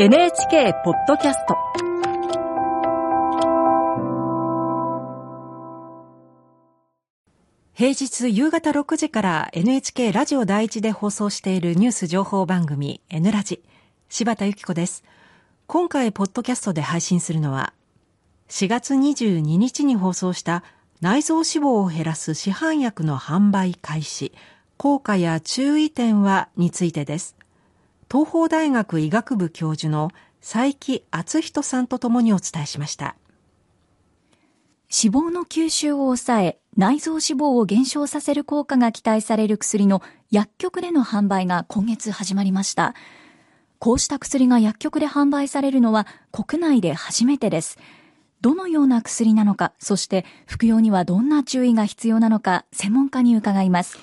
NHK ポッドキャスト。平日夕方6時から NHK ラジオ第一で放送しているニュース情報番組 N ラジ。柴田由紀子です。今回ポッドキャストで配信するのは4月22日に放送した内臓脂肪を減らす市販薬の販売開始効果や注意点はについてです。東邦大学医学部教授の佐伯敦人さんとともにお伝えしました。脂肪の吸収を抑え内臓脂肪を減少させる効果が期待される薬の薬局での販売が今月始まりました。こうした薬が薬局で販売されるのは国内で初めてです。どのような薬なのかそして服用にはどんな注意が必要なのか専門家に伺います。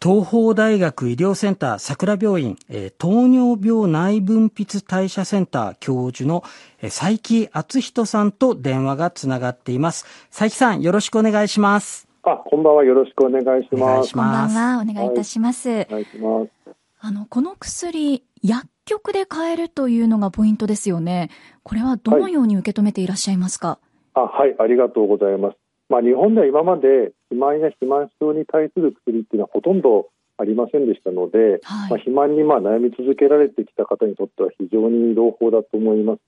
東邦大学医療センター桜病院糖尿病内分泌代謝センター教授の佐伯敦人さんと電話がつながっています。佐伯さんよろしくお願いします。あこんばんはよろしくお願いします。こんばんはお願いいたします、はい、お願いします。あのこの薬薬局で買えるというのがポイントですよね。これはどのように受け止めていらっしゃいますか、はい、あはいありがとうございます。まあ、日本では今まで肥満や肥満症に対する薬っていうのはほとんどありませんでしたので、はい、まあ、肥満にまあ悩み続けられてきた方にとっては非常に朗報だと思います。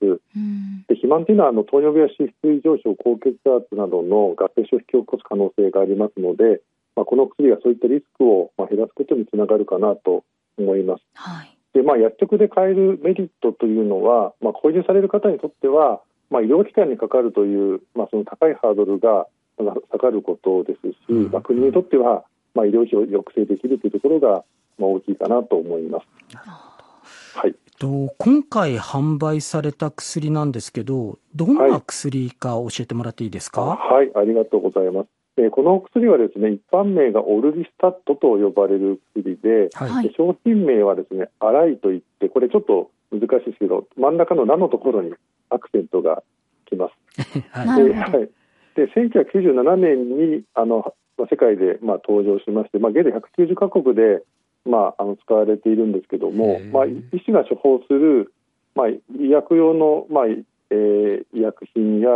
で肥満というのはあの糖尿病や脂質異常症、高血圧などの合併症を引き起こす可能性がありますので、まあ、この薬はそういったリスクをまあ減らすことにつながるかなと思います。はい、でまあ、薬局で買えるメリットというのは、まあ、購入される方にとっては、まあ、医療機関にかかるという、まあ、その高いハードルが下がることですし、うん、まあ、国にとっては、まあ、医療費を抑制できるというところが、まあ、大きいかなと思います。はい、と今回販売された薬なんですけど、どんな薬か教えてもらっていいですか？はい、はい、ありがとうございます。えー、この薬はですね、一般名がオルリスタットと呼ばれる薬で、はい、商品名はですね、アライといって、これちょっと難しいですけど、真ん中の「名のところにアクセントがきます。はい、はいで1997年にあの世界でまあ登場しまして、まあ、現在190カ国でまああの使われているんですけども、まあ、医師が処方する、まあ、医薬用の、まあえー、医薬品や、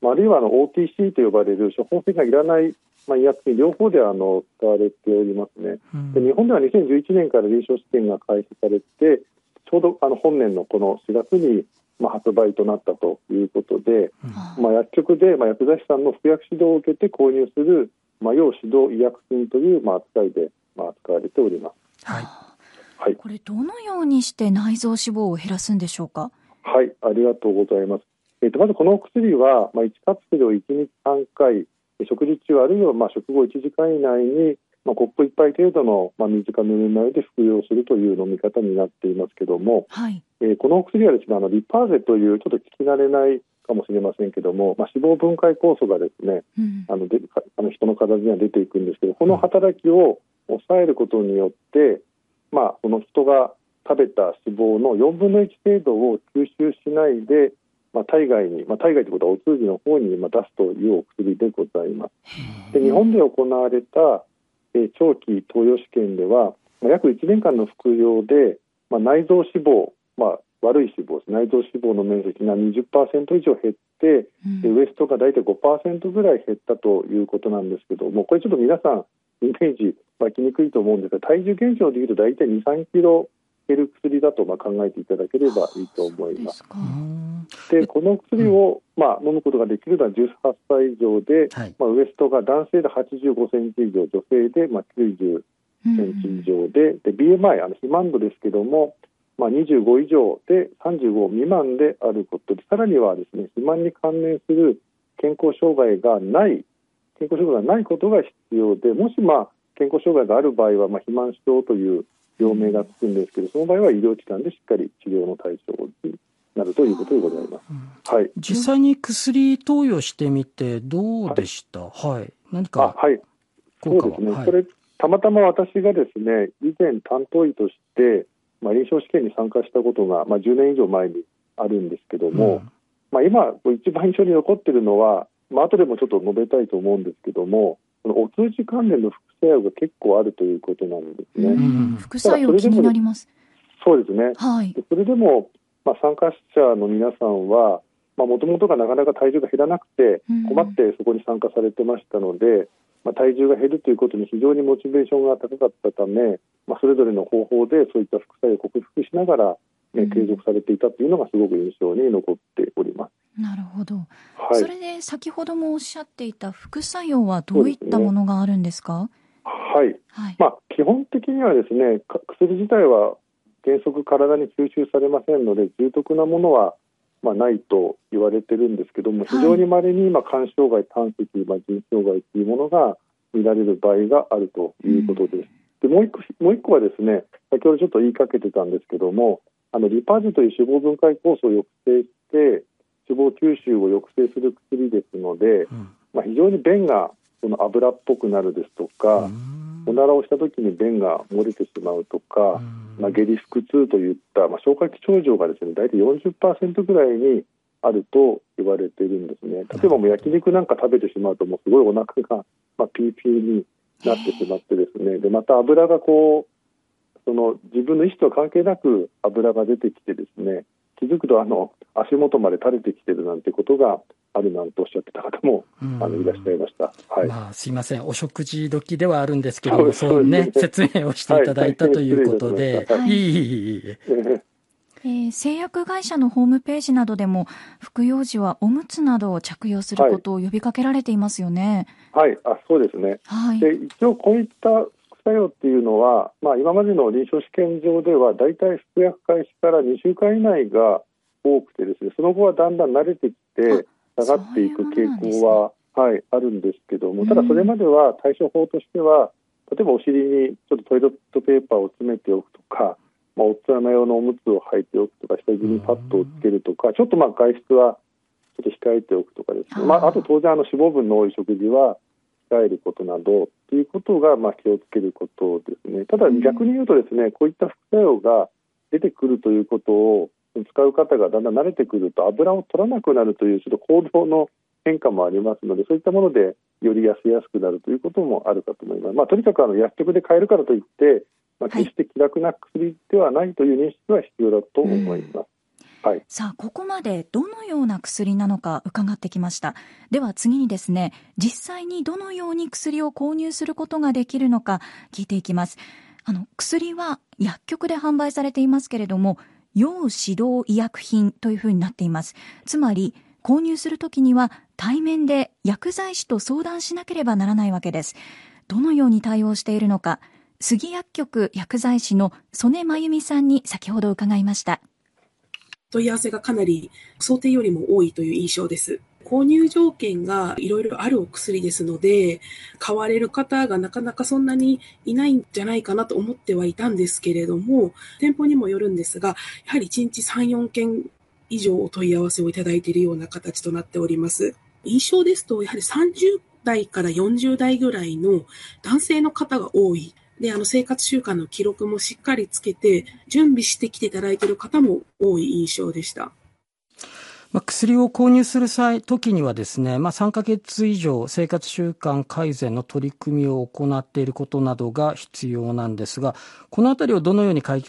まあ、あるいはあの OTC と呼ばれる処方箋がいらない、まあ、医薬品両方であの使われておりますね、うん、で日本では2011年から臨床試験が開始されてちょうどあの本年のこの4月にまあ、発売となったということで、うん、まあ、薬局で、まあ、薬剤師さんの服薬指導を受けて購入する、まあ、要指導医薬品という、まあ、扱いで、まあ、扱われております。はいはい、これどのようにして内臓脂肪を減らすんでしょうか？はい、ありがとうございます。えっ、ー、とまずこのお薬は、まあ、1カプセルを1日3回、食事中あるいはまあ食後1時間以内にまあ、コップ1杯程度の、まあ、水かぬるま湯で服用するという飲み方になっていますけども、はい、えー、このお薬はですねあのリパーゼというちょっと聞き慣れないかもしれませんけども、まあ、脂肪分解酵素がですね、うん、あのであの人の体には出ていくんですけどこの働きを抑えることによって、まあ、その人が食べた脂肪の4分の1程度を吸収しないで、まあ、体外に、まあ、体外ということはお通じの方にまあ出すというお薬でございます。で日本で行われたえ長期投与試験では、まあ、約1年間の服用で、まあ、内臓脂肪、まあ、悪い脂肪内臓脂肪の面積が20%以上減って、うん、ウエストが大体5%ぐらい減ったということなんですけどもこれちょっと皆さんイメージ湧きにくいと思うんですが体重減少でいうと大体2 3キロ減る薬だとまあ考えていただければいいと思います。でこの薬を、まあ、飲むことができるのは18歳以上で、はい、まあ、ウエストが男性で85センチ以上女性で、まあ、90センチ以上で,、で BMI あの肥満度ですけども、まあ、25以上で35未満であること。でさらにはですね肥満に関連する健康障害がない健康障害がないことが必要でもし、まあ、健康障害がある場合は、まあ、肥満症という病名がつくんですけどその場合は医療機関でしっかり治療の対象になるということでございます。うん、はい。実際に薬投与してみてどうでした？はい。はい、何かは？い。そうですね。はい、それたまたま私がですね以前担当医としてまあ臨床試験に参加したことがまあ10年以上前にあるんですけども、うん、まあ今一番印象に残っているのはまあ後でもちょっと述べたいと思うんですけども、このお通じ関連の副作用が結構あるということなんですね。副作用気になります。そうですね。はい。それでもまあ、参加者の皆さんは、もともとがなかなか体重が減らなくて、困ってそこに参加されてましたので、うん、まあ、体重が減るということに非常にモチベーションが高かったため、まあ、それぞれの方法でそういった副作用を克服しながら、ね、継続されていたというのがすごく印象に残っております。なるほど、はい、それで先ほどもおっしゃっていた副作用はどういったものがあるんですか？はい、はい、まあ、基本的にはですね薬自体は原則体に吸収されませんので重篤なものはまあ、ないと言われてるんですけども非常にまれに、まあ、肝障害胆石、まあ、腎障害というものが見られる場合があるということです。うん、でもう一個もう一個はですね先ほどちょっと言いかけてたんですけどもあのリパージという脂肪分解酵素を抑制して脂肪吸収を抑制する薬ですので、うん、まあ、非常に便がその油っぽくなるですとか、おならをした時に便が漏れてしまうとか、まあ、下痢腹痛といった、まあ、消化器症状がですね大体40%ぐらいにあると言われているんですね。例えばもう焼肉なんか食べてしまうともうすごいお腹が、まあ、ピーピーになってしまってですね。でまた油がこうその自分の意思とは関係なく油が出てきてですね気づくとあの足元まで垂れてきてるなんてことがあるなんておっしゃってた方も、あのいらっしゃいました。はい。まあ、すいません。お食事時ではあるんですけども、そうね、説明をしていただいたということで、はい、いい、えー、製薬会社のホームページなどでも服用時はおむつなどを着用することを呼びかけられていますよね。はい、はい、あそうですね。はい、で一応こういった副作用っていうのは、まあ、今までの臨床試験上では大体服薬開始から2週間以内が多くてですねその後はだんだん慣れてきて下がっていく傾向は、はい、あるんですけども、ただそれまでは対処法としては、例えばお尻にちょっとトイレットペーパーを詰めておくとか、まあ、おつ穴用のおむつを履いておくとか、下着にパッドをつけるとか、ちょっとまあ外出はちょっと控えておくとかですね、まあ、あと当然脂肪分の多い食事は控えることなどということがまあ気をつけることですね。ただ逆に言うとですね、こういった副作用が出てくるということを使う方がだんだん慣れてくると油を取らなくなるというちょっと行動の変化もありますのでそういったものでより痩せやすくなるということもあるかと思います。まあ、とにかくあの薬局で買えるからといって、まあ、決して気楽な薬ではないという認識は必要だと思います。はい、さあここまでどのような薬なのか伺ってきました。では次にですね実際にどのように薬を購入することができるのか聞いていきます。あの薬は薬局で販売されていますけれども要指導医薬品というふうになっています。つまり、購入するときには対面で薬剤師と相談しなければならないわけです。どのように対応しているのか、杉薬局薬剤師の曽根真由美さんに先ほど伺いました。問い合わせがかなり想定よりも多いという印象です。購入条件がいろいろあるお薬ですので、買われる方がなかなかそんなにいないんじゃないかなと思ってはいたんですけれども、店舗にもよるんですが、やはり1日3、4件以上お問い合わせをいただいているような形となっております。印象ですと、やはり30代から40代ぐらいの男性の方が多い。で、あの、生活習慣の記録もしっかりつけて、準備してきていただいている方も多い印象でした。まあ、薬を購入する際、時にはですね、まあ、3ヶ月以上生活習慣改善の取り組みを行っていることなどが必要なんですが、このあたりをどのように確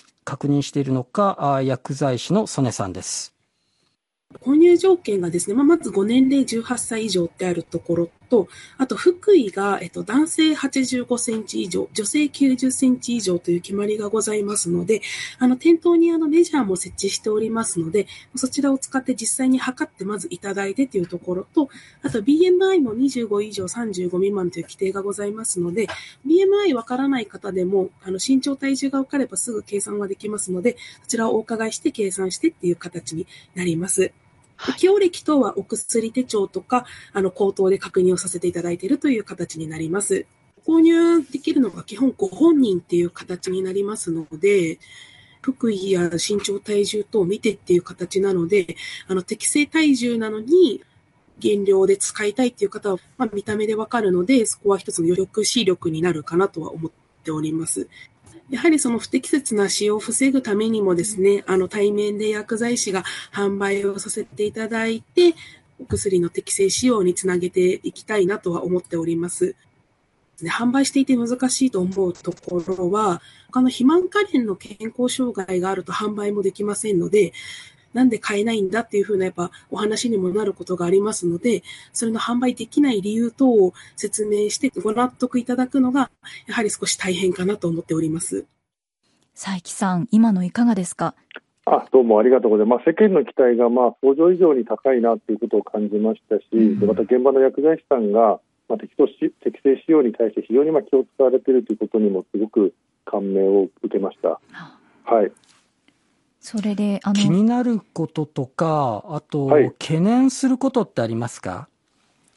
認しているのか、薬剤師の曽根さんです。購入条件がですね、まあ、まず5年齢18歳以上ってあるところと、あと福井が、えっと、男性85センチ以上、女性90センチ以上という決まりがございますので、あの、店頭にあの、メジャーも設置しておりますので、そちらを使って実際に測ってまずいただいてというところと、あと BMI も25以上35未満という規定がございますので、BMI わからない方でも、あの、身長体重が分かればすぐ計算はできますので、そちらをお伺いして計算してっていう形になります。適用歴等はお薬手帳とか、あの、口頭で確認をさせていただいているという形になります。購入できるのが基本ご本人っていう形になりますので、福井や身長体重等を見てっていう形なので、あの、適正体重なのに、減量で使いたいっていう方は、まあ、見た目でわかるので、そこは一つの抑止力になるかなとは思っております。やはりその不適切な使用を防ぐためにもですね、あの対面で薬剤師が販売をさせていただいて、お薬の適正使用につなげていきたいなとは思っております。販売していて難しいと思うところは、他の肥満加減の健康障害があると販売もできませんので、なんで買えないんだっていうふうなやっぱお話にもなることがありますので、それの販売できない理由等を説明してご納得いただくのが、やはり少し大変かなと思っております。佐伯さん、今のいかがですか？あどうもありがとうございます。まあ、世間の期待がまあ想像以上に高いなということを感じましたし、うん、でまた現場の薬剤師さんが、まあ、適当し適正使用に対して非常にまあ気を使われているということにもすごく感銘を受けました。はい。それであの気になることとか、あと、はい、懸念することってありますか？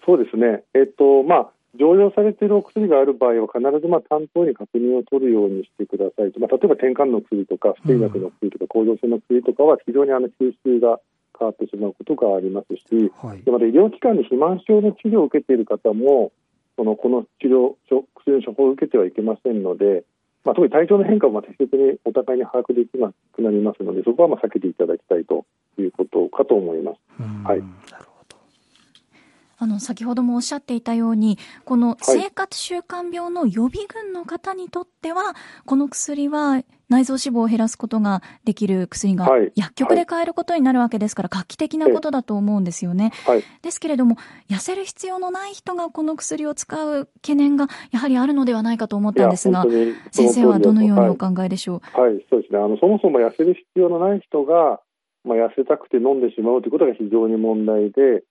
そうですね。えっとまあ常用されているお薬がある場合は必ずまあ担当に確認を取るようにしてくださいと、まあ、例えば転換の薬とか不整脈の薬とか甲状腺の薬とかは非常にあの吸収が変わってしまうことがありますし、はい、でまた医療機関で肥満症の治療を受けている方もそのこの治療薬の処方を受けてはいけませんので、まあ、特に体調の変化を適切にお互いに把握できなくなりますのでそこはまあ避けていただきたいということかと思います。はいあの、先ほどもおっしゃっていたように、この生活習慣病の予備軍の方にとっては、はい、この薬は内臓脂肪を減らすことができる薬が薬局で買えることになるわけですから、画期的なことだと思うんですよね。はい、ですけれども、痩せる必要のない人がこの薬を使う懸念がやはりあるのではないかと思ったんですが、先生はどのようにお考えでしょう？はい、はい、そうですね。あの、そもそも痩せる必要のない人が、まあ、痩せたくて飲んでしまうということが非常に問題で、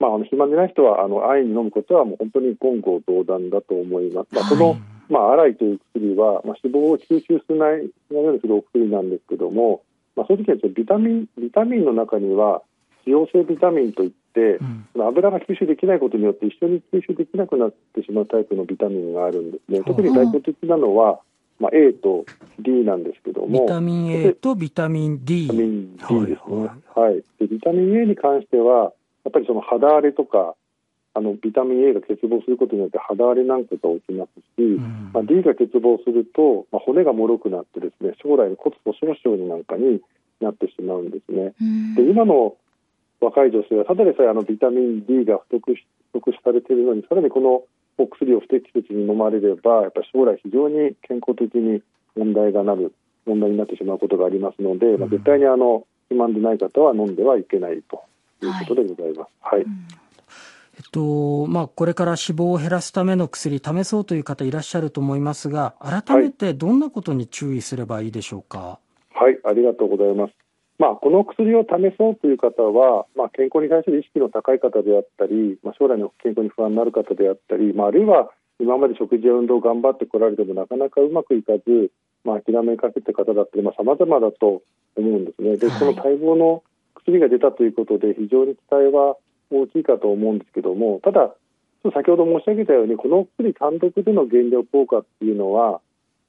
まあ、あの肥満でない人はあの安易に飲むことはもう本当に言語道断だと思います。まあ、この、まあ、アライという薬は、まあ、脂肪を吸収しないようにするお薬なんですけども、まあ、その時はビタミンビタミンの中には脂溶性ビタミンといって、うん、油が吸収できないことによって一緒に吸収できなくなってしまうタイプのビタミンがあるんですね。特に代表的なのは、まあ、A と D なんですけども。ビタミン A とビタミン D。ビタミン D ですね。はい、はい、でビタミン A に関しては、やっぱりその肌荒れとかあのビタミン A が欠乏することによって肌荒れなんかが起きますし、うん、まあ、D が欠乏すると、まあ、骨が脆くなってですね将来の骨粗しょう症になんかになってしまうんですね。うん、で今の若い女性はただでさえあのビタミン D が不足し不足されているのにさらにこのお薬を不適切に飲まれればやっぱり将来非常に健康的に問題がなる問題になってしまうことがありますので、まあ、絶対にあの肥満でない方は飲んではいけないということでございます。はい、はいえっと、まあ、これから脂肪を減らすための薬、試そうという方いらっしゃると思いますが、改めてどんなことに注意すればいいでしょうか？はい、ありがとうございます。まあ、この薬を試そうという方は、まあ、健康に対する意識の高い方であったり、まあ、将来の健康に不安になる方であったり、まあ、あるいは今まで食事や運動を頑張ってこられてもなかなかうまくいかず、まあ、諦めかけた方だったり、まあ、様々だと思うんですね。で、この待望の薬が出たということで非常に期待は大きいかと思うんですけどもただ先ほど申し上げたようにこの薬単独での減量効果っていうのは、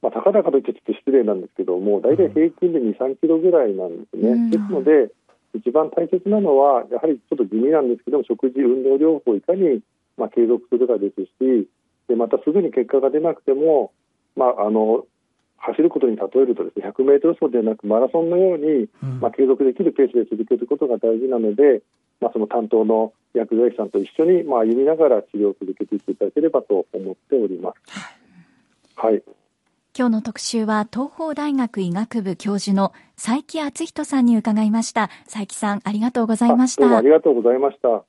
まあ、高々と言ってちょっと失礼なんですけども大体平均で2、3キロぐらいなんですね。うん、ですので一番大切なのはやはりちょっと地味なんですけども食事運動療法をいかにまあ継続するかですしでまたすぐに結果が出なくても、まあ、あの走ることに例えるとですね100メートル走ではなくマラソンのように、まあ、継続できるペースで続けることが大事なので、まあ、その担当の薬剤師さんと一緒に、まあ、歩みながら治療を続けていっていただければと思っております。はい。今日の特集は東邦大学医学部教授の佐伯敦人さんに伺いました。佐伯さん、ありがとうございました。ありがとうございました。